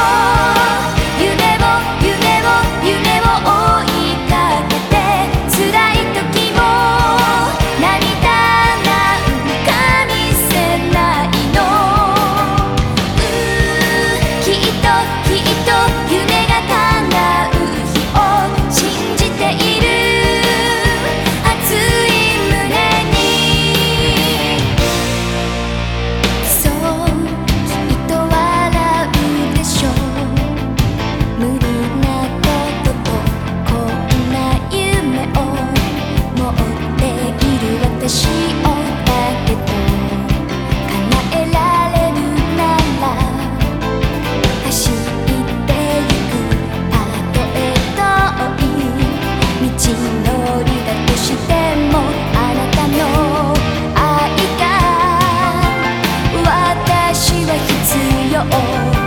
Oh. all.